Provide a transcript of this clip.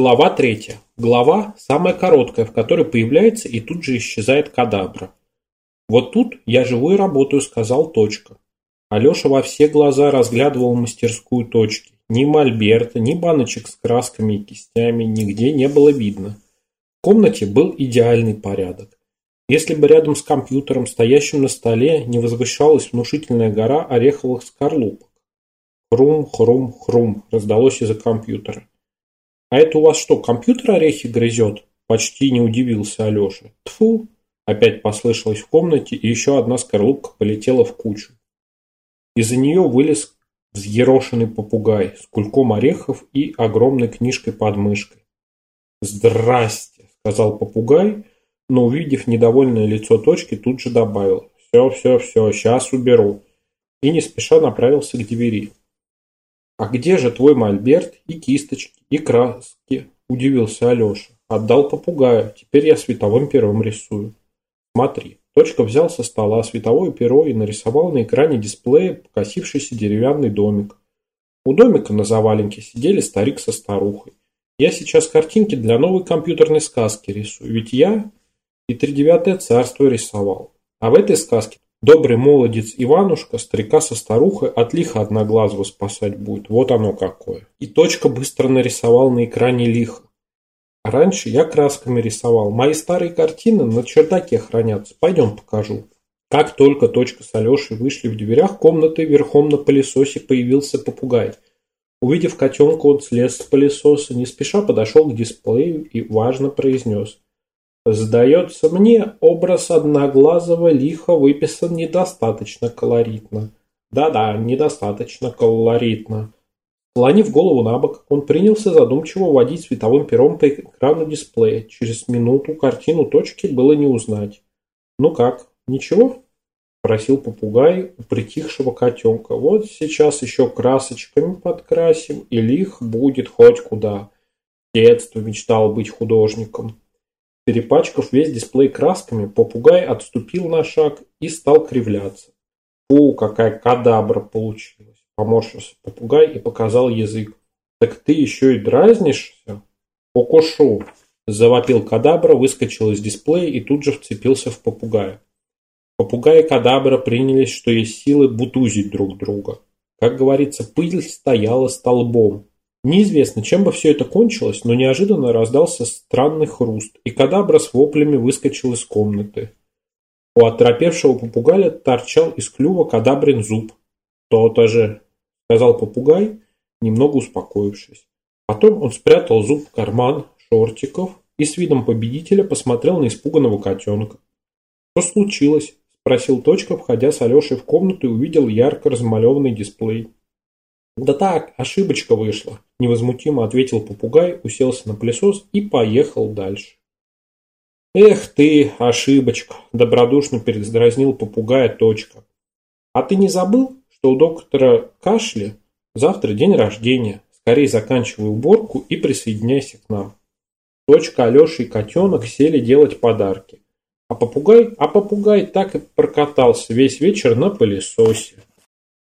Глава третья. Глава самая короткая, в которой появляется и тут же исчезает кадабра. «Вот тут я живу и работаю», — сказал Точка. Алеша во все глаза разглядывал мастерскую точки. Ни мольберта, ни баночек с красками и кистями нигде не было видно. В комнате был идеальный порядок. Если бы рядом с компьютером, стоящим на столе, не возвышалась внушительная гора ореховых скорлупок. Хрум, хрум, хрум раздалось из-за компьютера. «А это у вас что, компьютер орехи грызет?» Почти не удивился Алеша. Тфу! Опять послышалось в комнате, и еще одна скорлупка полетела в кучу. Из-за нее вылез взъерошенный попугай с кульком орехов и огромной книжкой под мышкой. «Здрасте!» – сказал попугай, но, увидев недовольное лицо точки, тут же добавил «Все, все, все, сейчас уберу» и не спеша направился к двери. «А где же твой мольберт и кисточки, и краски?» – удивился Алеша. «Отдал попугаю, теперь я световым пером рисую». «Смотри». Точка взял со стола световое перо и нарисовал на экране дисплея покосившийся деревянный домик. У домика на заваленке сидели старик со старухой. Я сейчас картинки для новой компьютерной сказки рисую, ведь я и тридевятое царство рисовал. А в этой сказке Добрый молодец Иванушка старика со старухой от лиха одноглазого спасать будет. Вот оно какое. И точка быстро нарисовал на экране лиха. А раньше я красками рисовал. Мои старые картины на чердаке хранятся. Пойдем покажу. Как только точка с Алешей вышли в дверях комнаты, верхом на пылесосе появился попугай. Увидев котенка, он слез с пылесоса, не спеша подошел к дисплею и важно произнес – Сдается мне, образ одноглазого лиха выписан недостаточно колоритно. Да-да, недостаточно колоритно. Склонив голову на бок, он принялся задумчиво водить световым пером по экрану дисплея. Через минуту картину точки было не узнать. «Ну как, ничего?» – спросил попугай у притихшего котенка. «Вот сейчас еще красочками подкрасим, и лих будет хоть куда. В детстве мечтал быть художником». Перепачкав весь дисплей красками, попугай отступил на шаг и стал кривляться. «Фу, какая кадабра получилась!» Поморщился попугай и показал язык. «Так ты еще и дразнишься?» «Покушу!» Завопил кадабра, выскочил из дисплея и тут же вцепился в попугая. Попугай и кадабра принялись, что есть силы, бутузить друг друга. Как говорится, пыль стояла столбом. Неизвестно, чем бы все это кончилось, но неожиданно раздался странный хруст, и кадабра с воплями выскочил из комнаты. У оторопевшего попугая торчал из клюва кадабрин зуб. «То-то же!» – сказал попугай, немного успокоившись. Потом он спрятал зуб в карман шортиков и с видом победителя посмотрел на испуганного котенка. «Что случилось?» – спросил Точка, входя с Алешей в комнату и увидел ярко размалеванный дисплей. «Да так, ошибочка вышла», – невозмутимо ответил попугай, уселся на пылесос и поехал дальше. «Эх ты, ошибочка!» – добродушно передразнил попугая точка. «А ты не забыл, что у доктора Кашля завтра день рождения? Скорее заканчивай уборку и присоединяйся к нам». Точка, Алеша и котенок сели делать подарки. А попугай, а попугай так и прокатался весь вечер на пылесосе.